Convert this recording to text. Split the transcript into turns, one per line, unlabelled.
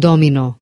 Domino